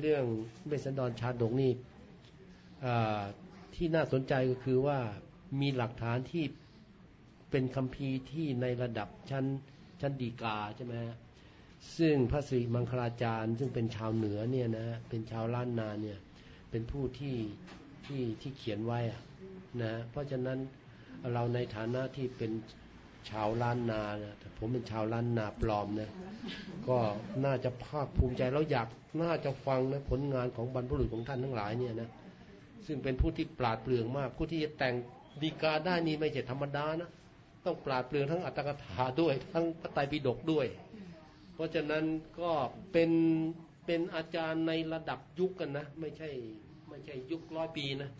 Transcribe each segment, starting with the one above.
เรื่องเบสสันดรชาดกนี่ที่น่าสนใจก็คือว่ามีหลักฐานที่เป็นคัมภีร์ที่ในระดับชั้นชั้นดีกาใช่ไหมซึ่งพระศรีมังคลาจารย์ ซึ่งเป็นชาวเหนือเนี่ยนะฮะเป็นชาวล้านนาเนี่ยเป็นผู้ที่ที่ที่เขียนไว้อะนะเพราะฉะนั้นเราในฐานะที่เป็น ชาวล้านนานะแต่ผมเป็นชาวล้านนาปลอมนะก็น่าจะภาคภูมิใจแล้วอยากน่าจะฟังนะผลงานของบรรพบุรุษของท่านทั้งหลายเนี่ยนะซึ่งเป็นผู้ที่ปราดเปรื่องมาก ผู้ที่จะแต่งดีกาได้นี่ไม่ใช่ธรรมดานะต้องปราดเปรื่องทั้งอัตถกถาด้วย ทั้งพระไตรปิฎกด้วย เพราะฉะนั้นก็เป็นเป็นอาจารย์ในระดับยุคกันนะ ไม่ใช่ไม่ใช่ยุคร้อยปีนะ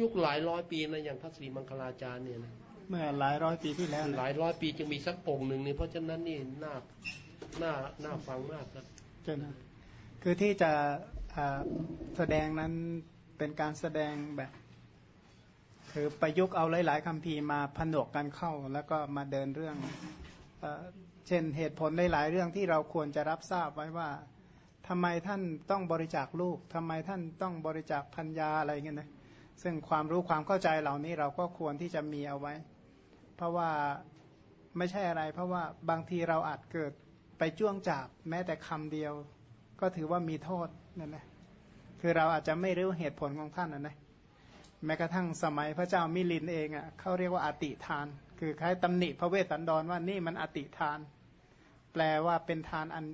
ยุคหลายร้อยปีนะอย่างพระศรีมังคลาจารย์เนี่ยนะ เมื่อหลายร้อยปีที่แล้วหนะลายร้อยปีจึงมีสักองค์หนึ่งนี่เพราะฉะนั้นนี่น่าน่าน่าฟังมากครับเจนนะคือที่จะอ่าแสดงนั้นเป็นการแสดงแบบคือประยุกต์เอาหลาย ๆคำพีร์มาผนวกกันเข้า แล้วก็มาเดินเรื่องเอ่อเช่นเหตุผลหลาย ๆ เรื่องที่เราควรจะรับทราบไว้ว่าทำไมท่านต้องบริจาคลูกทำไมท่านต้องบริจาคพัญญาอะไรเงี้ยนะซึ่งความรู้ความเข้าใจเหล่านี้เราก็ควรที่จะมีเอาไว้ เพราะว่าไม่ใช่อะไร เพราะว่าบางทีเราอาจเกิดไปจ้วงจับแม้แต่คำเดียว ก็ถือว่ามีโทษนั่นนะคือเราอาจจะไม่รู้เหตุผลของท่านนะนะแม้กระทั่งสมัยพระเจ้ามิลินเองอะเขาเรียกว่าอติทาน คือคล้ายตำหนิพระเวสสันดรว่านี่มันอติทาน แปลว่าเป็นทานอัน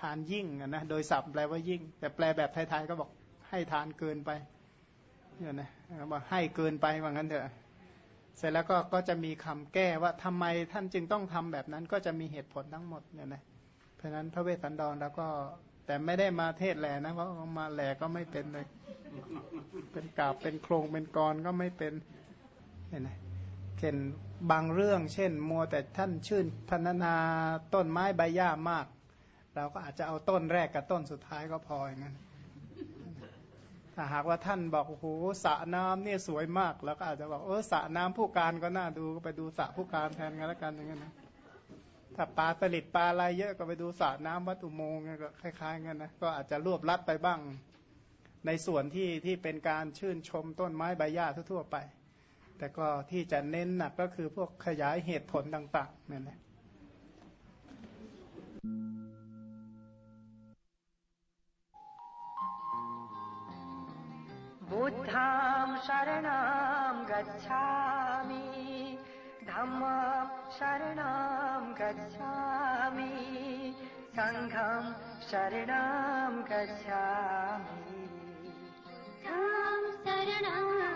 ทานยิ่งนะโดยศัพท์แปลว่ายิ่ง แต่แปลแบบไทยๆก็บอกให้ทานเกินไปเนี่ยนะบอกให้เกินไปว่างั้นเถอะ เสร็จแล้วก็ก็จะมีคำแก้ว่าทำไมท่านจึงต้องทำแบบนั้นก็จะมีเหตุผลทั้งหมดเนี่ยนะเพราะฉะนั้นพระเวสสันดรแล้วก็แต่ไม่ได้มาเทศแหล่นะเพราะมาแหลก็ไม่เป็นเลย เป็นกาบเป็นโครงเป็นกรก็ไม่เป็นเห็นไหมเช่นบางเรื่อง เช่น มัวแต่ท่านชื่นพรรณนาต้นไม้ใบหญ้ามาก เราก็อาจจะเอาต้นแรกกับต้นสุดท้ายก็พออย่างนั้น ถ้าหากว่าท่านบอกโอ้โหสระน้ำเนี่ยสวยมาก แล้วก็อาจจะบอกเออสระน้ำผู้การก็น่าดูก็ไปดูสระผู้การแทนกันแล้วกันอย่างนั้นนะถ้าปลาสลิดปลาอะไรเยอะก็ไปดูสระน้ำวัดอุโมงค์ก็คล้ายๆกันนะก็อาจจะรวบลัดไปบ้าง ในส่วนที่ที่เป็นการชื่นชมต้นไม้ใบหญ้าทั่วๆไป แต่ก็ที่จะเน้นหนักก็คือพวกขยายเหตุผลต่างๆนั่นแหละ बुद्धां शरणं गच्छामि। धम्मं शरणं गच्छामि। सङ्घं शरणं गच्छामि ं। शरणं